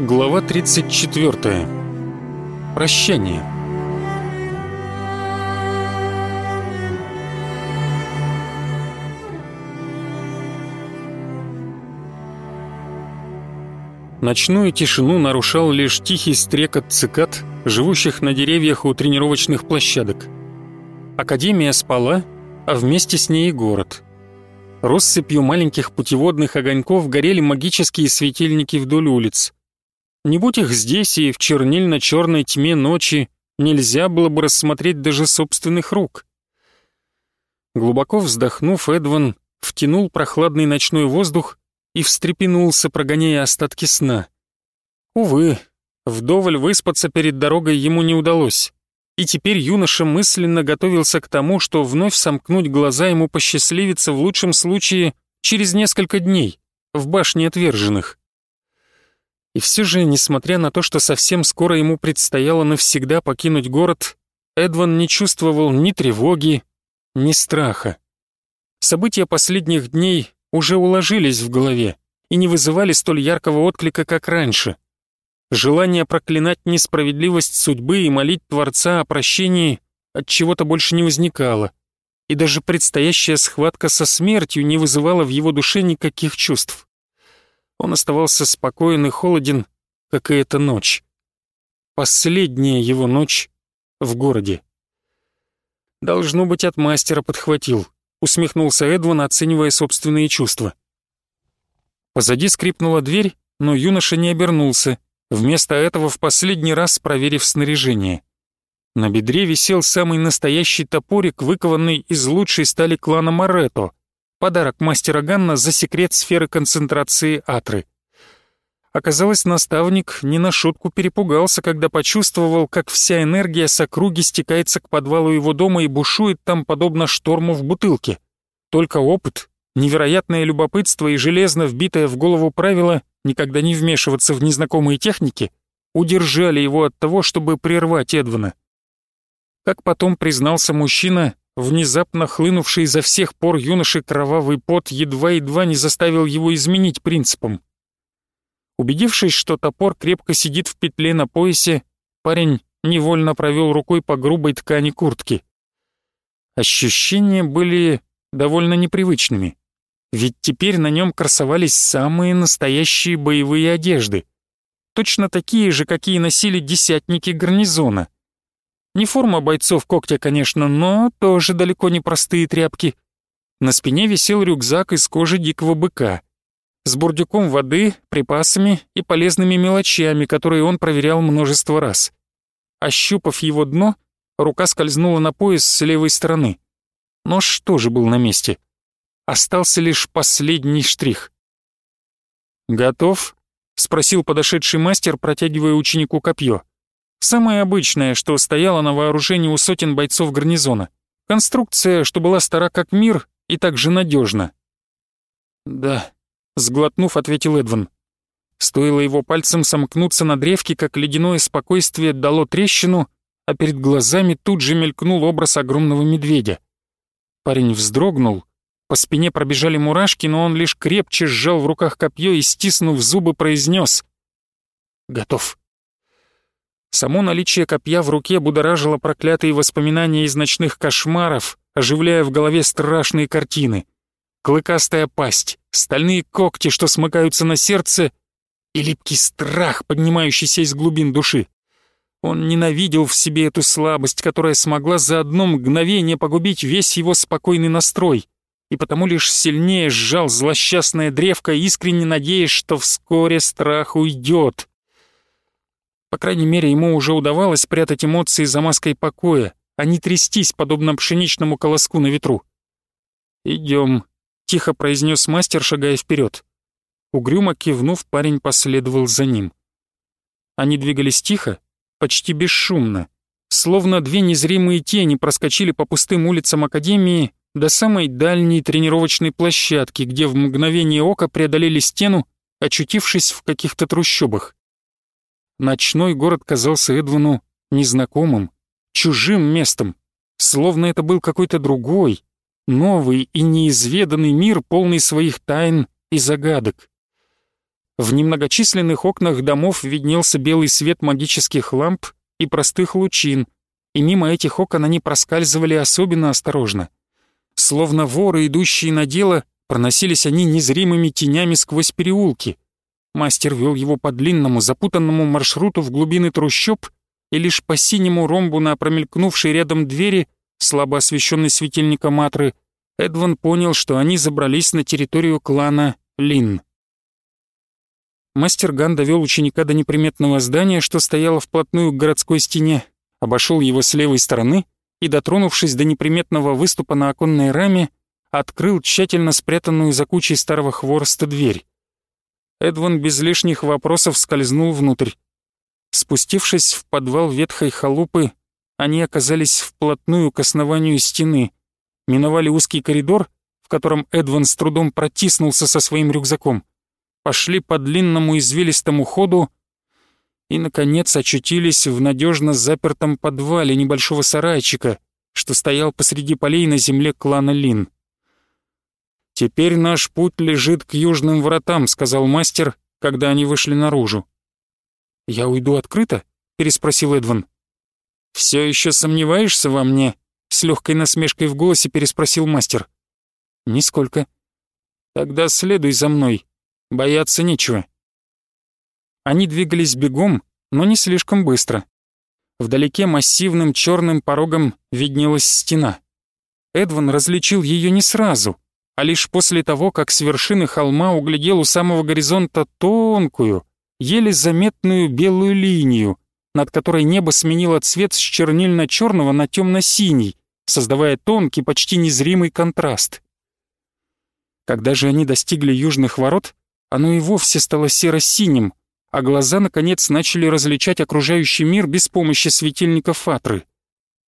Глава 34. Прощание. Ночную тишину нарушал лишь тихий стрекот цикад, живущих на деревьях у тренировочных площадок. Академия спала, а вместе с ней и город. Россыпью маленьких путеводных огоньков горели магические светильники вдоль улиц. Не будь их здесь и в чернильно-черной тьме ночи, нельзя было бы рассмотреть даже собственных рук. Глубоко вздохнув, Эдван втянул прохладный ночной воздух и встрепенулся, прогоняя остатки сна. Увы, вдоволь выспаться перед дорогой ему не удалось, и теперь юноша мысленно готовился к тому, что вновь сомкнуть глаза ему посчастливится в лучшем случае через несколько дней в башне отверженных. И все же, несмотря на то, что совсем скоро ему предстояло навсегда покинуть город, Эдван не чувствовал ни тревоги, ни страха. События последних дней уже уложились в голове и не вызывали столь яркого отклика, как раньше. Желание проклинать несправедливость судьбы и молить Творца о прощении от чего-то больше не возникало, и даже предстоящая схватка со смертью не вызывала в его душе никаких чувств. Он оставался спокоен и холоден, как и эта ночь. Последняя его ночь в городе. «Должно быть, от мастера подхватил», — усмехнулся Эдван, оценивая собственные чувства. Позади скрипнула дверь, но юноша не обернулся, вместо этого в последний раз проверив снаряжение. На бедре висел самый настоящий топорик, выкованный из лучшей стали клана Моретто, Подарок мастера Ганна за секрет сферы концентрации Атры. Оказалось, наставник не на шутку перепугался, когда почувствовал, как вся энергия с округи стекается к подвалу его дома и бушует там подобно шторму в бутылке. Только опыт, невероятное любопытство и железно вбитое в голову правило никогда не вмешиваться в незнакомые техники удержали его от того, чтобы прервать Эдвана. Как потом признался мужчина, Внезапно хлынувший изо всех пор юноши кровавый пот едва-едва не заставил его изменить принципом. Убедившись, что топор крепко сидит в петле на поясе, парень невольно провел рукой по грубой ткани куртки. Ощущения были довольно непривычными, ведь теперь на нем красовались самые настоящие боевые одежды, точно такие же, какие носили десятники гарнизона — не форма бойцов когтя, конечно, но тоже далеко не простые тряпки. На спине висел рюкзак из кожи дикого быка с бурдюком воды, припасами и полезными мелочами, которые он проверял множество раз. Ощупав его дно, рука скользнула на пояс с левой стороны. Нож тоже был на месте. Остался лишь последний штрих. «Готов?» — спросил подошедший мастер, протягивая ученику копье. Самое обычное, что стояло на вооружении у сотен бойцов гарнизона. Конструкция, что была стара как мир и также надежна. «Да», — сглотнув, ответил Эдван. Стоило его пальцем сомкнуться на древке, как ледяное спокойствие дало трещину, а перед глазами тут же мелькнул образ огромного медведя. Парень вздрогнул, по спине пробежали мурашки, но он лишь крепче сжал в руках копье и, стиснув зубы, произнес: «Готов». Само наличие копья в руке будоражило проклятые воспоминания из ночных кошмаров, оживляя в голове страшные картины. Клыкастая пасть, стальные когти, что смыкаются на сердце, и липкий страх, поднимающийся из глубин души. Он ненавидел в себе эту слабость, которая смогла за одно мгновение погубить весь его спокойный настрой, и потому лишь сильнее сжал злосчастное древко, искренне надеясь, что вскоре страх уйдет. По крайней мере, ему уже удавалось прятать эмоции за маской покоя, а не трястись, подобно пшеничному колоску на ветру. «Идем», — тихо произнес мастер, шагая вперед. Угрюмо кивнув, парень последовал за ним. Они двигались тихо, почти бесшумно, словно две незримые тени проскочили по пустым улицам Академии до самой дальней тренировочной площадки, где в мгновение ока преодолели стену, очутившись в каких-то трущобах. Ночной город казался Эдвану незнакомым, чужим местом, словно это был какой-то другой, новый и неизведанный мир, полный своих тайн и загадок. В немногочисленных окнах домов виднелся белый свет магических ламп и простых лучин, и мимо этих окон они проскальзывали особенно осторожно. Словно воры, идущие на дело, проносились они незримыми тенями сквозь переулки. Мастер вел его по длинному, запутанному маршруту в глубины трущоб, и лишь по синему ромбу на промелькнувшей рядом двери, слабо освещенной светильником Матры, Эдван понял, что они забрались на территорию клана Лин. Мастер Ган довел ученика до неприметного здания, что стояло вплотную к городской стене, обошел его с левой стороны и, дотронувшись до неприметного выступа на оконной раме, открыл тщательно спрятанную за кучей старого хвороста дверь. Эдван без лишних вопросов скользнул внутрь. Спустившись в подвал ветхой халупы, они оказались вплотную к основанию стены, миновали узкий коридор, в котором Эдван с трудом протиснулся со своим рюкзаком, пошли по длинному извилистому ходу и, наконец, очутились в надежно запертом подвале небольшого сарайчика, что стоял посреди полей на земле клана Лин. «Теперь наш путь лежит к южным вратам», — сказал мастер, когда они вышли наружу. «Я уйду открыто?» — переспросил Эдван. «Все еще сомневаешься во мне?» — с легкой насмешкой в голосе переспросил мастер. «Нисколько». «Тогда следуй за мной», Бояться нечего. Они двигались бегом, но не слишком быстро. Вдалеке массивным черным порогом виднелась стена. Эдван различил ее не сразу, а лишь после того, как с вершины холма углядел у самого горизонта тонкую, еле заметную белую линию, над которой небо сменило цвет с чернильно-черного на темно-синий, создавая тонкий, почти незримый контраст. Когда же они достигли южных ворот, оно и вовсе стало серо-синим, а глаза, наконец, начали различать окружающий мир без помощи светильника Фатры.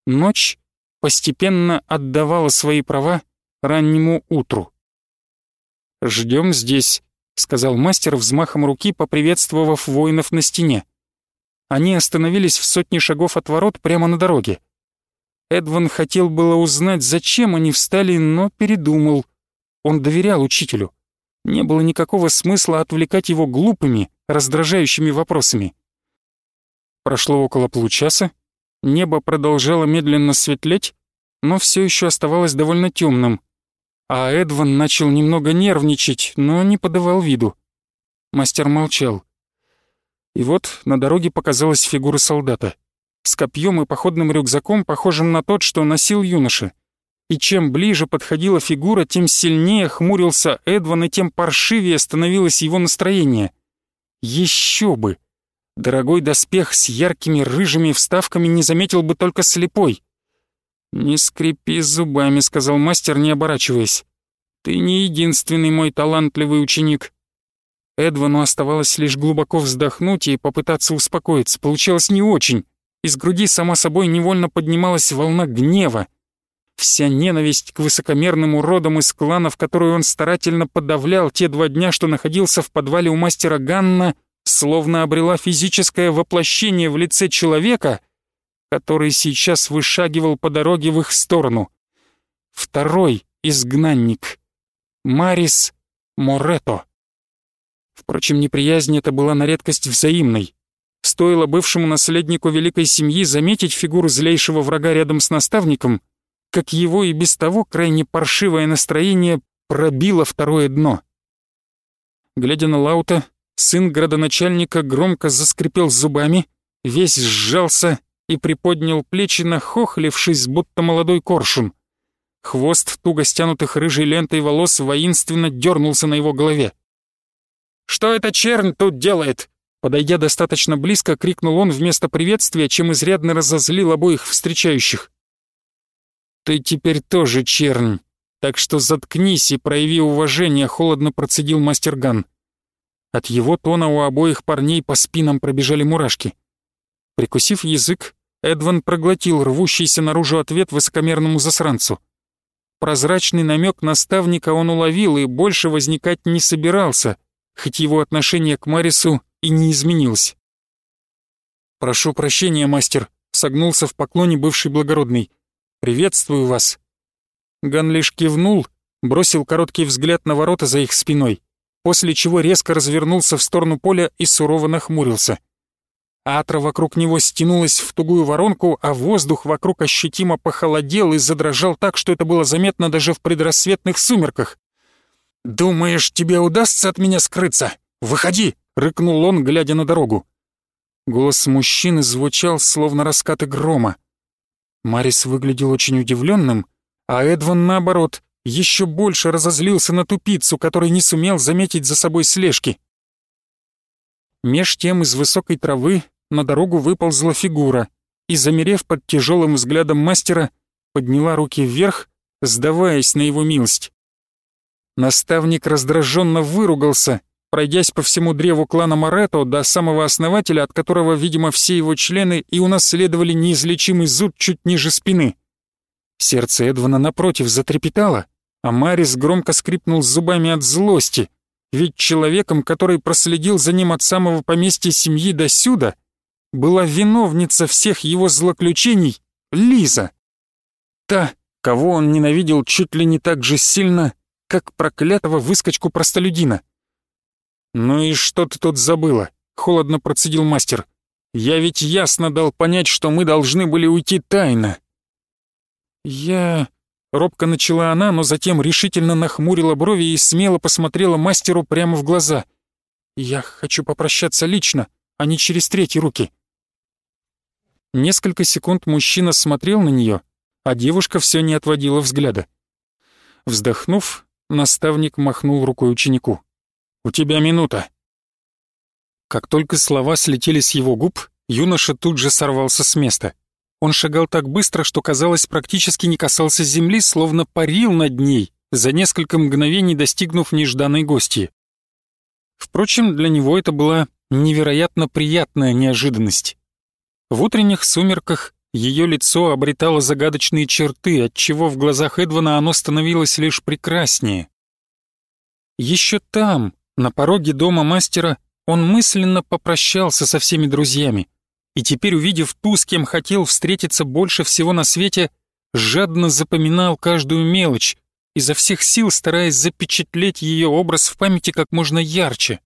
Ночь постепенно отдавала свои права раннему утру. «Ждем здесь», — сказал мастер взмахом руки, поприветствовав воинов на стене. Они остановились в сотне шагов от ворот прямо на дороге. Эдван хотел было узнать, зачем они встали, но передумал. Он доверял учителю. Не было никакого смысла отвлекать его глупыми, раздражающими вопросами. Прошло около получаса, небо продолжало медленно светлеть, но все еще оставалось довольно темным, а Эдван начал немного нервничать, но не подавал виду. Мастер молчал. И вот на дороге показалась фигура солдата с копьем и походным рюкзаком, похожим на тот, что носил юноша и чем ближе подходила фигура, тем сильнее хмурился Эдван, и тем паршивее становилось его настроение. Еще бы! Дорогой доспех с яркими рыжими вставками не заметил бы только слепой. «Не скрипи зубами», — сказал мастер, не оборачиваясь. «Ты не единственный мой талантливый ученик». Эдвану оставалось лишь глубоко вздохнуть и попытаться успокоиться. Получалось не очень. Из груди сама собой невольно поднималась волна гнева. Вся ненависть к высокомерным уродам из кланов, которую он старательно подавлял те два дня, что находился в подвале у мастера Ганна, словно обрела физическое воплощение в лице человека, который сейчас вышагивал по дороге в их сторону. Второй изгнанник. Марис Морето. Впрочем, неприязнь эта была на редкость взаимной. Стоило бывшему наследнику великой семьи заметить фигуру злейшего врага рядом с наставником — как его и без того крайне паршивое настроение пробило второе дно. Глядя на Лаута, сын градоначальника громко заскрипел зубами, весь сжался и приподнял плечи, нахохлившись, будто молодой коршун. Хвост туго стянутых рыжей лентой волос воинственно дернулся на его голове. «Что эта чернь тут делает?» Подойдя достаточно близко, крикнул он вместо приветствия, чем изрядно разозлил обоих встречающих. «Ты теперь тоже чернь, так что заткнись и прояви уважение», — холодно процедил мастер Ган. От его тона у обоих парней по спинам пробежали мурашки. Прикусив язык, Эдван проглотил рвущийся наружу ответ высокомерному засранцу. Прозрачный намек наставника он уловил и больше возникать не собирался, хоть его отношение к Марису и не изменилось. «Прошу прощения, мастер», — согнулся в поклоне бывший благородный. «Приветствую вас». Ган лишь кивнул, бросил короткий взгляд на ворота за их спиной после чего резко развернулся в сторону поля и сурово нахмурился. Атра вокруг него стянулась в тугую воронку, а воздух вокруг ощутимо похолодел и задрожал так, что это было заметно даже в предрассветных сумерках. «Думаешь, тебе удастся от меня скрыться? Выходи!» — рыкнул он, глядя на дорогу. Голос мужчины звучал, словно раскаты грома. Марис выглядел очень удивленным, а Эдван, наоборот, еще больше разозлился на тупицу, который не сумел заметить за собой слежки. Меж тем из высокой травы на дорогу выползла фигура и, замерев под тяжелым взглядом мастера, подняла руки вверх, сдаваясь на его милость. Наставник раздраженно выругался, пройдясь по всему древу клана Морето до самого основателя, от которого, видимо, все его члены и унаследовали неизлечимый зуд чуть ниже спины. Сердце Эдвана напротив затрепетало, а Марис громко скрипнул зубами от злости, ведь человеком, который проследил за ним от самого поместья семьи до сюда, была виновница всех его злоключений Лиза. Та, кого он ненавидел чуть ли не так же сильно, как проклятого выскочку-простолюдина. «Ну и что ты тут забыла?» — холодно процедил мастер. «Я ведь ясно дал понять, что мы должны были уйти тайно». «Я...» Робко начала она, но затем решительно нахмурила брови и смело посмотрела мастеру прямо в глаза. «Я хочу попрощаться лично, а не через третьи руки». Несколько секунд мужчина смотрел на нее, а девушка все не отводила взгляда. Вздохнув, наставник махнул рукой ученику. «У тебя минута». Как только слова слетели с его губ, юноша тут же сорвался с места. Он шагал так быстро, что, казалось, практически не касался земли, словно парил над ней, за несколько мгновений достигнув нежданной гости. Впрочем, для него это была невероятно приятная неожиданность. В утренних сумерках ее лицо обретало загадочные черты, отчего в глазах Эдвана оно становилось лишь прекраснее. Еще там, на пороге дома мастера, он мысленно попрощался со всеми друзьями и теперь, увидев ту, с кем хотел встретиться больше всего на свете, жадно запоминал каждую мелочь, изо всех сил стараясь запечатлеть ее образ в памяти как можно ярче.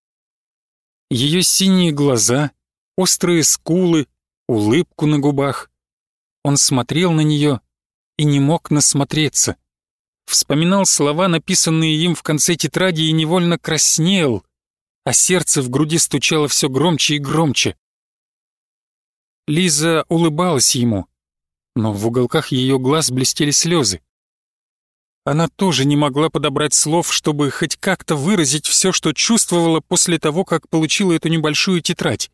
Ее синие глаза, острые скулы, улыбку на губах. Он смотрел на нее и не мог насмотреться. Вспоминал слова, написанные им в конце тетради, и невольно краснел, а сердце в груди стучало все громче и громче. Лиза улыбалась ему, но в уголках ее глаз блестели слезы. Она тоже не могла подобрать слов, чтобы хоть как-то выразить все, что чувствовала после того, как получила эту небольшую тетрадь.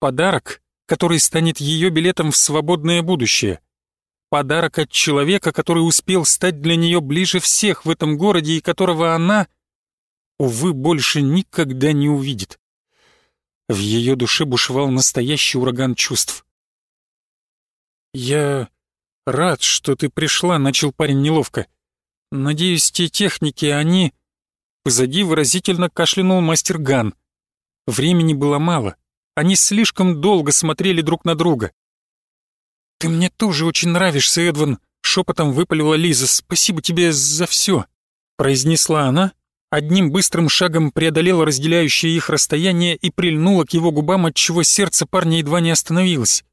Подарок, который станет ее билетом в свободное будущее. Подарок от человека, который успел стать для нее ближе всех в этом городе и которого она, увы, больше никогда не увидит. В ее душе бушевал настоящий ураган чувств. «Я рад, что ты пришла», — начал парень неловко. «Надеюсь, те техники, они...» Позади выразительно кашлянул мастер Ган. Времени было мало. Они слишком долго смотрели друг на друга. «Ты мне тоже очень нравишься, Эдван», — шепотом выпалила Лиза. «Спасибо тебе за все», — произнесла она, одним быстрым шагом преодолела разделяющее их расстояние и прильнула к его губам, отчего сердце парня едва не остановилось.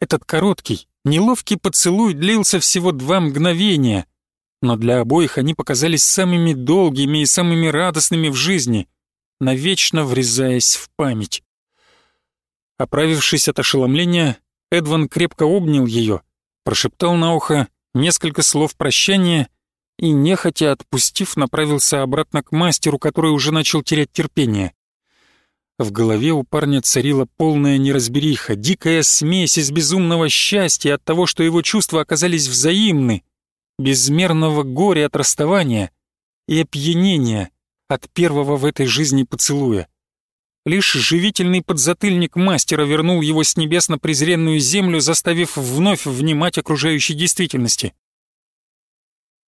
Этот короткий, неловкий поцелуй длился всего два мгновения, но для обоих они показались самыми долгими и самыми радостными в жизни, навечно врезаясь в память. Оправившись от ошеломления, Эдван крепко обнял ее, прошептал на ухо несколько слов прощания и, нехотя отпустив, направился обратно к мастеру, который уже начал терять терпение. В голове у парня царила полная неразбериха, дикая смесь из безумного счастья от того, что его чувства оказались взаимны, безмерного горя от расставания и опьянения от первого в этой жизни поцелуя. Лишь живительный подзатыльник мастера вернул его с небес на презренную землю, заставив вновь внимать окружающей действительности.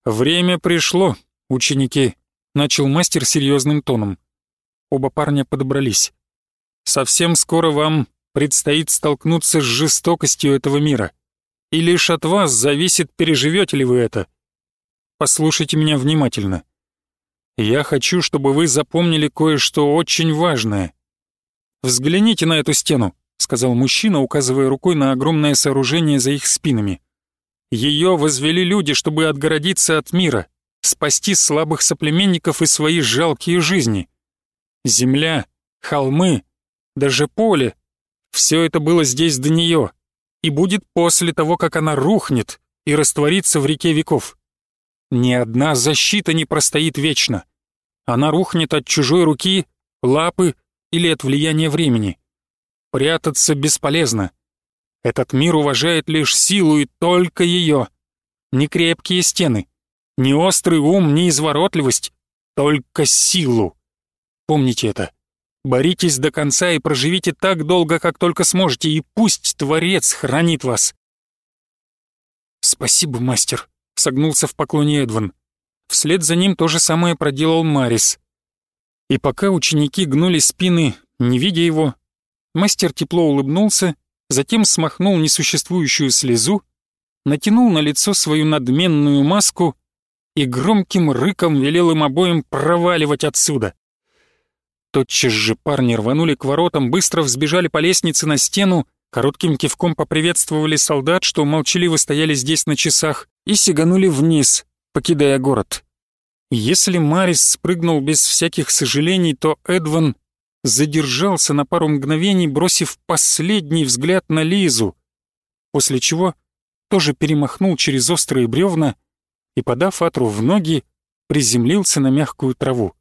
«Время пришло, ученики», — начал мастер серьезным тоном. Оба парня подобрались. «Совсем скоро вам предстоит столкнуться с жестокостью этого мира. И лишь от вас зависит, переживете ли вы это. Послушайте меня внимательно. Я хочу, чтобы вы запомнили кое-что очень важное. Взгляните на эту стену, сказал мужчина, указывая рукой на огромное сооружение за их спинами. Ее возвели люди, чтобы отгородиться от мира, спасти слабых соплеменников и свои жалкие жизни. Земля, холмы, даже поле — все это было здесь до нее и будет после того, как она рухнет и растворится в реке веков. Ни одна защита не простоит вечно. Она рухнет от чужой руки, лапы или от влияния времени. Прятаться бесполезно. Этот мир уважает лишь силу и только ее. Не крепкие стены, ни острый ум, ни изворотливость, только силу. Помните это. Боритесь до конца и проживите так долго, как только сможете, и пусть Творец хранит вас. «Спасибо, мастер», — согнулся в поклоне Эдван. Вслед за ним то же самое проделал Марис. И пока ученики гнули спины, не видя его, мастер тепло улыбнулся, затем смахнул несуществующую слезу, натянул на лицо свою надменную маску и громким рыком велел им обоим проваливать отсюда. Тотчас же парни рванули к воротам, быстро взбежали по лестнице на стену, коротким кивком поприветствовали солдат, что молчаливо стояли здесь на часах, и сиганули вниз, покидая город. Если Марис спрыгнул без всяких сожалений, то Эдван задержался на пару мгновений, бросив последний взгляд на Лизу, после чего тоже перемахнул через острые бревна и, подав Атру в ноги, приземлился на мягкую траву.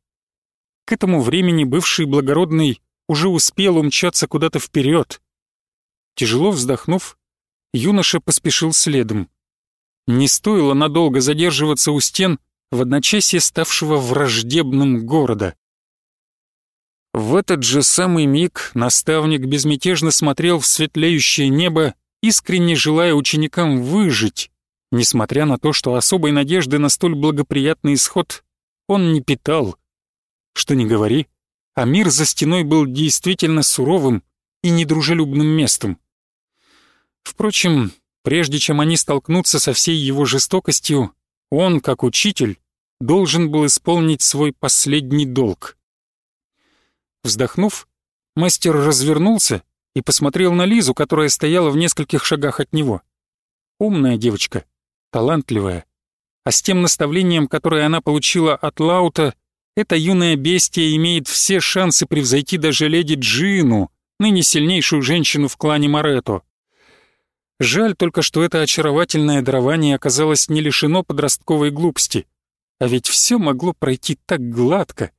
К этому времени бывший благородный уже успел умчаться куда-то вперед. Тяжело вздохнув, юноша поспешил следом. Не стоило надолго задерживаться у стен в одночасье ставшего враждебным города. В этот же самый миг наставник безмятежно смотрел в светлеющее небо, искренне желая ученикам выжить, несмотря на то, что особой надежды на столь благоприятный исход он не питал. Что ни говори, а мир за стеной был действительно суровым и недружелюбным местом. Впрочем, прежде чем они столкнутся со всей его жестокостью, он, как учитель, должен был исполнить свой последний долг. Вздохнув, мастер развернулся и посмотрел на Лизу, которая стояла в нескольких шагах от него. Умная девочка, талантливая. А с тем наставлением, которое она получила от Лаута, эта юная бестия имеет все шансы превзойти даже леди Джину, ныне сильнейшую женщину в клане Морето. Жаль только, что это очаровательное дарование оказалось не лишено подростковой глупости. А ведь все могло пройти так гладко.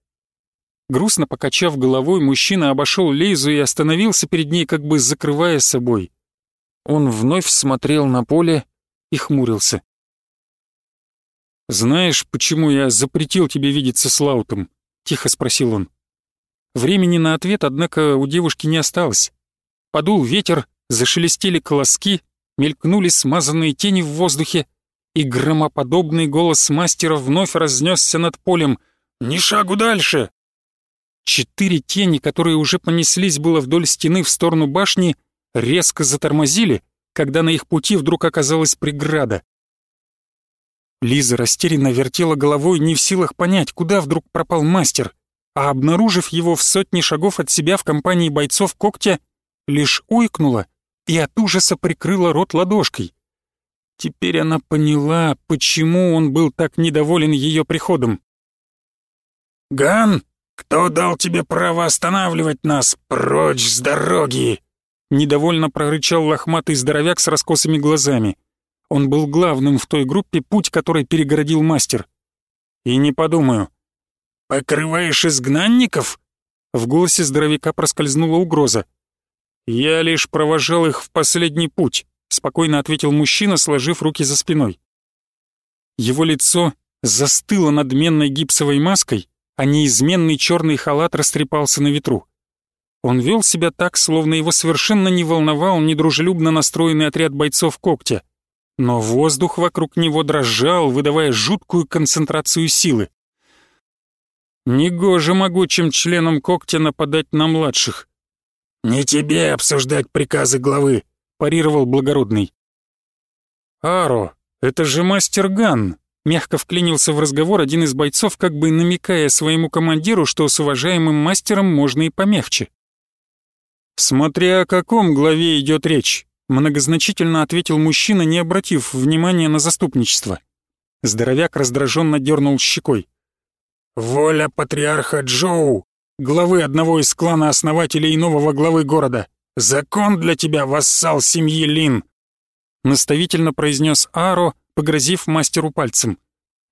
Грустно покачав головой, мужчина обошел Лейзу и остановился перед ней, как бы закрывая собой. Он вновь смотрел на поле и хмурился. «Знаешь, почему я запретил тебе видеться с Лаутом?» — тихо спросил он. Времени на ответ, однако, у девушки не осталось. Подул ветер, зашелестели колоски, мелькнули смазанные тени в воздухе, и громоподобный голос мастера вновь разнесся над полем. «Ни шагу дальше!» Четыре тени, которые уже понеслись было вдоль стены в сторону башни, резко затормозили, когда на их пути вдруг оказалась преграда. Лиза растерянно вертела головой, не в силах понять, куда вдруг пропал мастер, а обнаружив его в сотне шагов от себя в компании бойцов когтя, лишь уйкнула и от ужаса прикрыла рот ладошкой. Теперь она поняла, почему он был так недоволен ее приходом. «Ган, кто дал тебе право останавливать нас? Прочь с дороги!» Недовольно прорычал лохматый здоровяк с раскосыми глазами. Он был главным в той группе, путь которой перегородил мастер. «И не подумаю». «Покрываешь изгнанников?» В голосе здоровяка проскользнула угроза. «Я лишь провожал их в последний путь», — спокойно ответил мужчина, сложив руки за спиной. Его лицо застыло надменной гипсовой маской, а неизменный черный халат растрепался на ветру. Он вел себя так, словно его совершенно не волновал недружелюбно настроенный отряд бойцов когтя — но воздух вокруг него дрожал, выдавая жуткую концентрацию силы. Негоже могучим членам когтя нападать на младших. «Не тебе обсуждать приказы главы», — парировал благородный. «Аро, это же мастер Ган», — Мягко вклинился в разговор один из бойцов, как бы намекая своему командиру, что с уважаемым мастером можно и помягче. «Смотря о каком главе идет речь», — многозначительно ответил мужчина, не обратив внимания на заступничество. Здоровяк раздраженно дернул щекой. «Воля патриарха Джоу, главы одного из клана основателей нового главы города. Закон для тебя, вассал семьи Лин!» Наставительно произнес Аро, погрозив мастеру пальцем.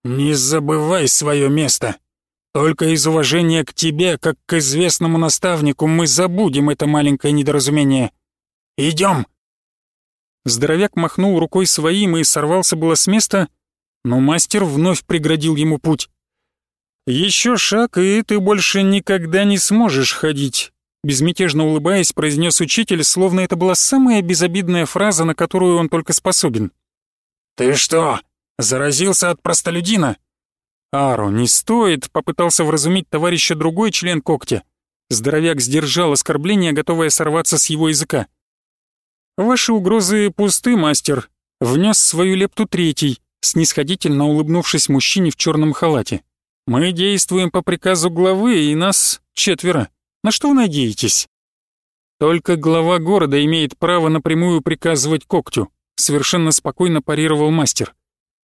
«Не забывай свое место. Только из уважения к тебе, как к известному наставнику, мы забудем это маленькое недоразумение. Идем!» Здоровяк махнул рукой своим и сорвался было с места, но мастер вновь преградил ему путь. «Еще шаг, и ты больше никогда не сможешь ходить», безмятежно улыбаясь, произнес учитель, словно это была самая безобидная фраза, на которую он только способен. «Ты что, заразился от простолюдина?» «Ару, не стоит», — попытался вразумить товарища другой член когтя. Здоровяк сдержал оскорбление, готовое сорваться с его языка. «Ваши угрозы пусты, мастер», — внес свою лепту третий, снисходительно улыбнувшись мужчине в черном халате. «Мы действуем по приказу главы, и нас четверо. На что вы надеетесь?» «Только глава города имеет право напрямую приказывать когтю», — совершенно спокойно парировал мастер.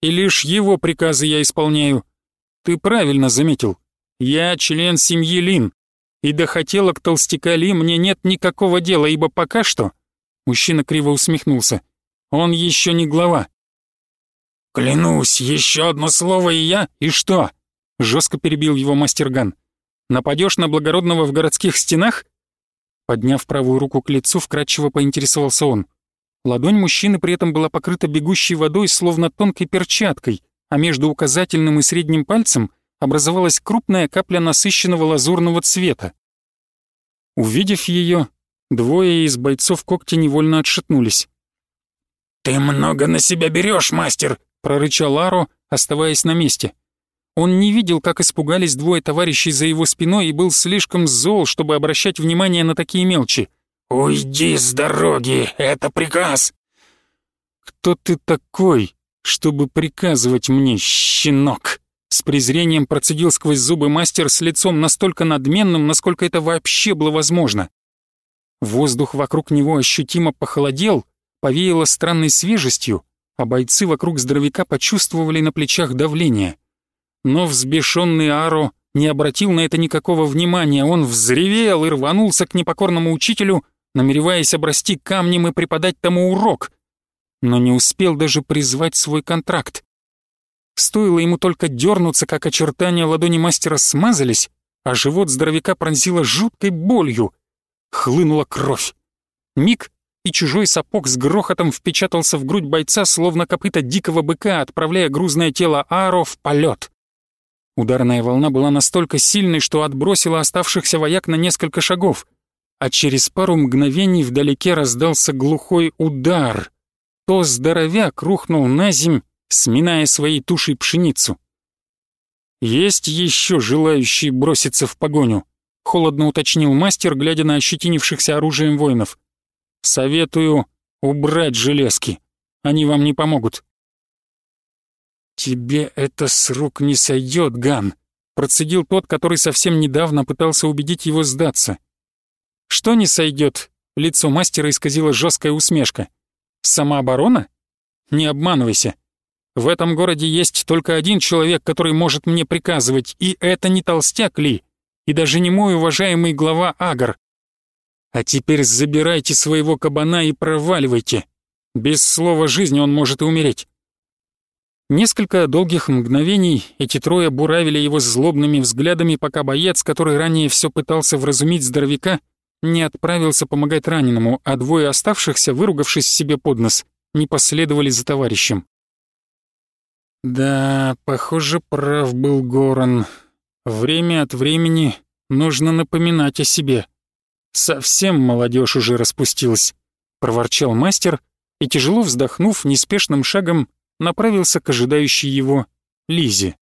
«И лишь его приказы я исполняю. Ты правильно заметил. Я член семьи Лин, и до хотелок толстяка Ли мне нет никакого дела, ибо пока что...» Мужчина криво усмехнулся. «Он еще не глава». «Клянусь, еще одно слово и я, и что?» Жестко перебил его мастер Ган. «Нападешь на благородного в городских стенах?» Подняв правую руку к лицу, вкратчиво поинтересовался он. Ладонь мужчины при этом была покрыта бегущей водой, словно тонкой перчаткой, а между указательным и средним пальцем образовалась крупная капля насыщенного лазурного цвета. Увидев ее, двое из бойцов когти невольно отшатнулись. «Ты много на себя берешь, мастер!» — прорычал Аро, оставаясь на месте. Он не видел, как испугались двое товарищей за его спиной и был слишком зол, чтобы обращать внимание на такие мелочи. «Уйди с дороги, это приказ!» «Кто ты такой, чтобы приказывать мне, щенок?» С презрением процедил сквозь зубы мастер с лицом настолько надменным, насколько это вообще было возможно. Воздух вокруг него ощутимо похолодел, повеяло странной свежестью, а бойцы вокруг здоровяка почувствовали на плечах давление. Но взбешенный Аро не обратил на это никакого внимания, он взревел и рванулся к непокорному учителю, намереваясь обрасти камнем и преподать тому урок, но не успел даже призвать свой контракт. Стоило ему только дернуться, как очертания ладони мастера смазались, а живот здоровяка пронзило жуткой болью. Хлынула кровь. Миг, и чужой сапог с грохотом впечатался в грудь бойца, словно копыта дикого быка, отправляя грузное тело Аро в полет. Ударная волна была настолько сильной, что отбросила оставшихся вояк на несколько шагов — а через пару мгновений вдалеке раздался глухой удар. То здоровяк рухнул на земь, сминая своей тушей пшеницу. «Есть еще желающие броситься в погоню», — холодно уточнил мастер, глядя на ощетинившихся оружием воинов. «Советую убрать железки. Они вам не помогут». «Тебе это с рук не сойдет, Ган», — процедил тот, который совсем недавно пытался убедить его сдаться. Что не сойдет? Лицо мастера исказила жесткая усмешка. Самооборона? Не обманывайся. В этом городе есть только один человек, который может мне приказывать, и это не толстяк Ли, и даже не мой уважаемый глава Агар. А теперь забирайте своего кабана и проваливайте. Без слова жизни он может и умереть. Несколько долгих мгновений эти трое буравили его злобными взглядами, пока боец, который ранее все пытался вразумить здоровяка, не отправился помогать раненому, а двое оставшихся, выругавшись себе под нос, не последовали за товарищем. Да, похоже, прав был Горан. Время от времени нужно напоминать о себе. Совсем молодежь уже распустилась, проворчал мастер и, тяжело вздохнув, неспешным шагом направился к ожидающей его Лизе.